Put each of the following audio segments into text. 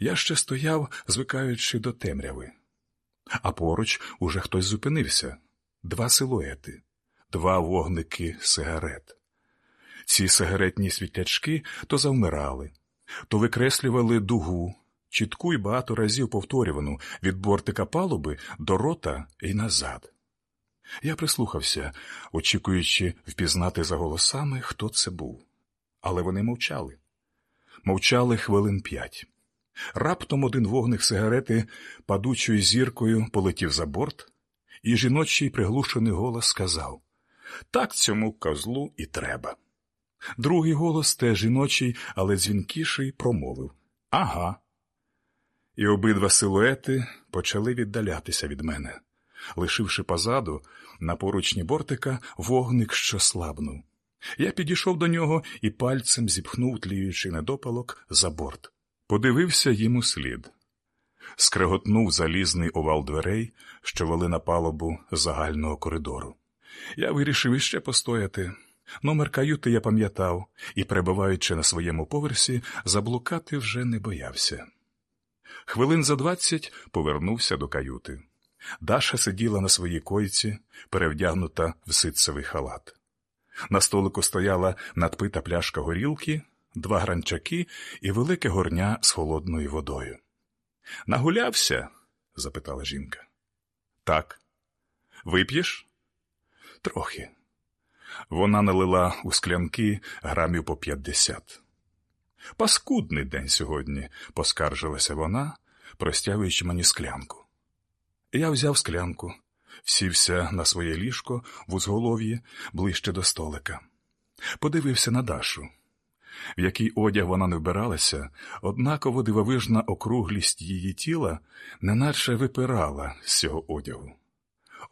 Я ще стояв, звикаючи до темряви, а поруч уже хтось зупинився два силуети, два вогники сигарет. Ці сигаретні світлячки то завмирали, то викреслювали дугу, чітку й багато разів повторювану від бортика палуби до рота і назад. Я прислухався, очікуючи впізнати за голосами, хто це був. Але вони мовчали. Мовчали хвилин п'ять. Раптом один вогник сигарети падучою зіркою полетів за борт, і жіночий приглушений голос сказав Так цьому козлу і треба. Другий голос, теж жіночий, але дзвінкіший, промовив Ага. І обидва силуети почали віддалятися від мене, лишивши позаду на поручні бортика вогник, що слабнув. Я підійшов до нього і пальцем зіпхнув тліючий недопалок за борт. Подивився йому слід. Скреготнув залізний овал дверей, що вели на палубу загального коридору. Я вирішив іще постояти. Номер каюти я пам'ятав і, перебуваючи на своєму поверсі, заблукати вже не боявся. Хвилин за двадцять повернувся до каюти. Даша сиділа на своїй койці, перевдягнута в ситцевий халат. На столику стояла надпита пляшка горілки, два гранчаки і велике горня з холодною водою. Нагулявся? запитала жінка. Так. Вип'єш? Трохи. Вона налила у склянки грамів по п'ятдесят. Паскудний день сьогодні, поскаржилася вона, простягуючи мені склянку. Я взяв склянку, сівся на своє ліжко в узголов'ї ближче до столика. Подивився на Дашу. В який одяг вона не вбиралася, однаково дивовижна округлість її тіла неначе випирала з цього одягу.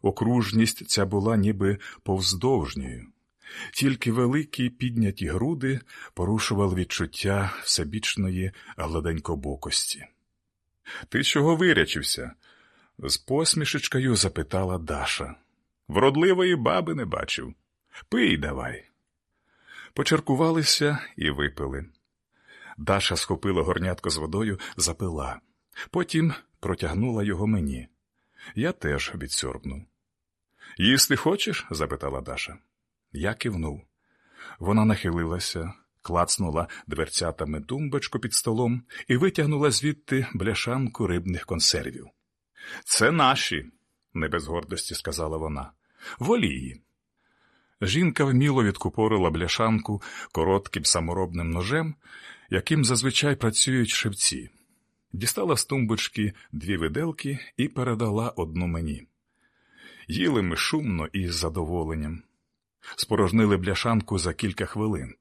Окружність ця була ніби повздовжньою, тільки великі підняті груди порушували відчуття всебічної гладенькобокості. Ти чого вирячився? з посмішечкою запитала Даша. Вродливої баби не бачив. Пий давай. Почеркувалися і випили. Даша схопила горнятко з водою, запила, потім протягнула його мені. Я теж відсьорбнув. Їсти хочеш? запитала Даша. Я кивнув. Вона нахилилася, клацнула дверцятами тумбочку під столом і витягнула звідти бляшанку рибних консервів. Це наші, не без гордості сказала вона. Волії. Жінка вміло відкупорила бляшанку коротким саморобним ножем, яким зазвичай працюють шевці. Дістала з тумбочки дві виделки і передала одну мені. Їли ми шумно і з задоволенням. Спорожнили бляшанку за кілька хвилин.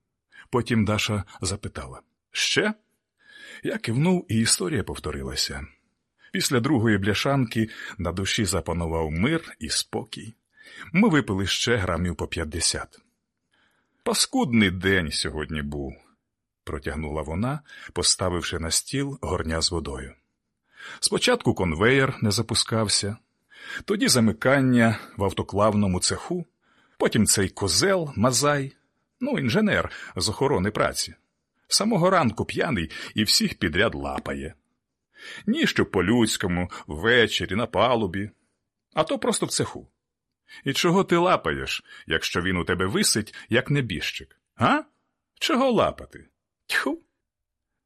Потім Даша запитала Ще? Я кивнув, і історія повторилася. Після другої бляшанки на душі запанував мир і спокій. Ми випили ще грамів по п'ятдесят. Паскудний день сьогодні був, протягнула вона, поставивши на стіл горня з водою. Спочатку конвеєр не запускався, тоді замикання в автоклавному цеху, потім цей козел, мазай, ну, інженер з охорони праці. Самого ранку п'яний і всіх підряд лапає. Ніщо по-людському, ввечері, на палубі, а то просто в цеху. І чого ти лапаєш, якщо він у тебе висить, як небіжчик? А? Чого лапати? Тьху.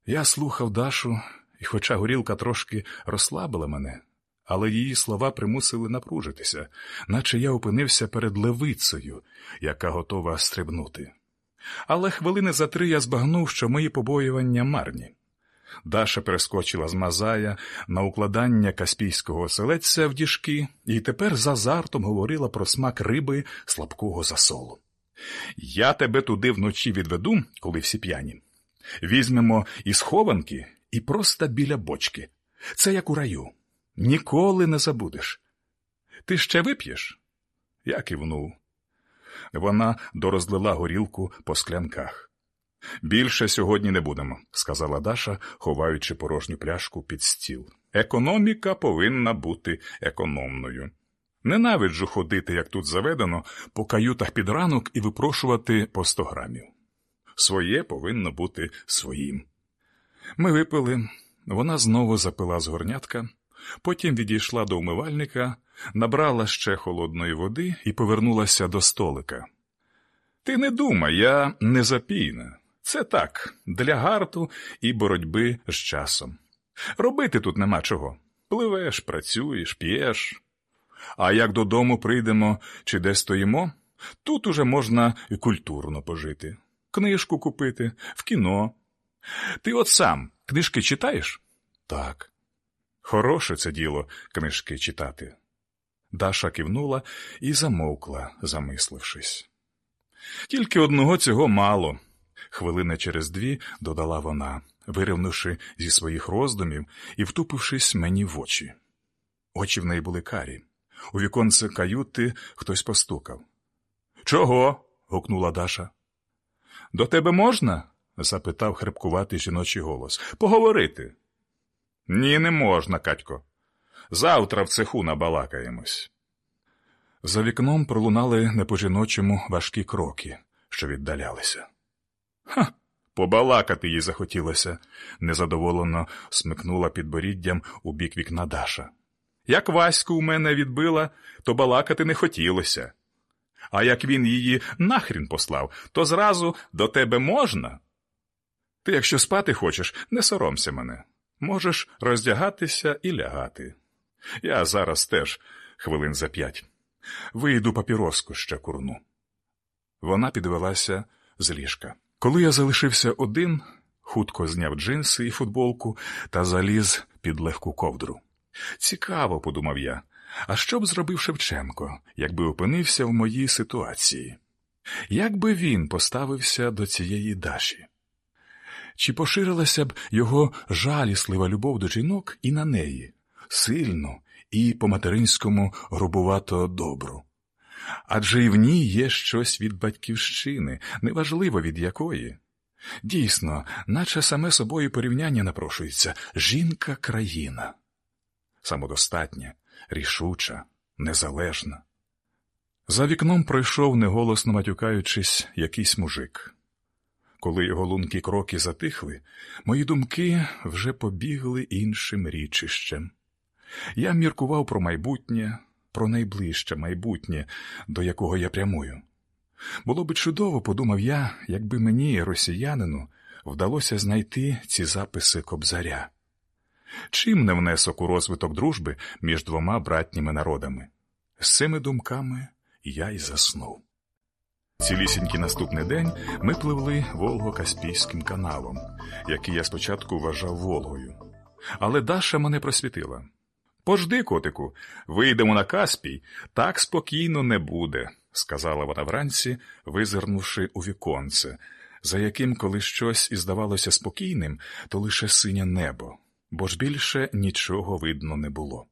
Я слухав Дашу, і, хоча горілка трошки розслабила мене, але її слова примусили напружитися, наче я опинився перед левицею, яка готова стрибнути. Але хвилини за три я збагнув, що мої побоювання марні. Даша перескочила з Мазая на укладання каспійського оселедця в діжки і тепер з азартом говорила про смак риби слабкого засолу. Я тебе туди вночі відведу, коли всі п'яні. Візьмемо і схованки, і просто біля бочки. Це як у раю. Ніколи не забудеш. Ти ще вип'єш? Я кивнув. Вона дорозлила горілку по склянках. Більше сьогодні не будемо, сказала Даша, ховаючи порожню пляшку під стіл. Економіка повинна бути економною. Ненавиджу ходити, як тут заведено, по каютах під ранок і випрошувати по сто грамів. Своє повинно бути своїм. Ми випили, Вона знову запила з горнятка, потім відійшла до умивальника, набрала ще холодної води і повернулася до столика. Ти не думай, я не запійна. Це так, для гарту і боротьби з часом. Робити тут нема чого. Пливеш, працюєш, п'єш. А як додому прийдемо чи де стоїмо, тут уже можна і культурно пожити, книжку купити, в кіно. Ти от сам книжки читаєш? Так. Хороше це діло книжки читати. Даша кивнула і замовкла, замислившись. Тільки одного цього мало. Хвилина через дві додала вона, виривнувши зі своїх роздумів і втупившись мені в очі. Очі в неї були карі. У віконце каюти хтось постукав. Чого? гукнула Даша. До тебе можна? запитав хрипкуватий жіночий голос. Поговорити. Ні, не можна, Катько. Завтра в цеху набалакаємось. За вікном пролунали не по жіночому важкі кроки, що віддалялися. Ха, побалакати їй захотілося, незадоволено смикнула підборіддям у бік вікна Даша. Як Ваську у мене відбила, то балакати не хотілося. А як він її нахрін послав, то зразу до тебе можна. Ти, якщо спати хочеш, не соромся мене. Можеш роздягатися і лягати. Я зараз теж хвилин за п'ять. Вийду папіроску ще курну. Вона підвелася з ліжка. Коли я залишився один, хутко зняв джинси і футболку та заліз під легку ковдру. Цікаво, подумав я, а що б зробив Шевченко, якби опинився в моїй ситуації? Як би він поставився до цієї Даші? Чи поширилася б його жаліслива любов до жінок і на неї, сильну і по-материнському грубувато добру? Адже і в ній є щось від батьківщини, неважливо від якої. Дійсно, наче саме собою порівняння напрошується жінка країна. Самодостатня, рішуча, незалежна. За вікном пройшов, неголосно матюкаючись, якийсь мужик. Коли його лункі кроки затихли, мої думки вже побігли іншим річищем. Я міркував про майбутнє, про найближче майбутнє, до якого я прямую. Було би чудово, подумав я, якби мені, росіянину, вдалося знайти ці записи кобзаря. Чим не внесок у розвиток дружби між двома братніми народами? З цими думками я й заснув. Цілісінький наступний день ми пливли Волго-Каспійським каналом, який я спочатку вважав Волгою. Але Даша мене просвітила. Пожди, котику, вийдемо на Каспій, так спокійно не буде, сказала вона вранці, визирнувши у віконце, за яким, коли щось і здавалося спокійним, то лише синє небо, бо ж більше нічого видно не було.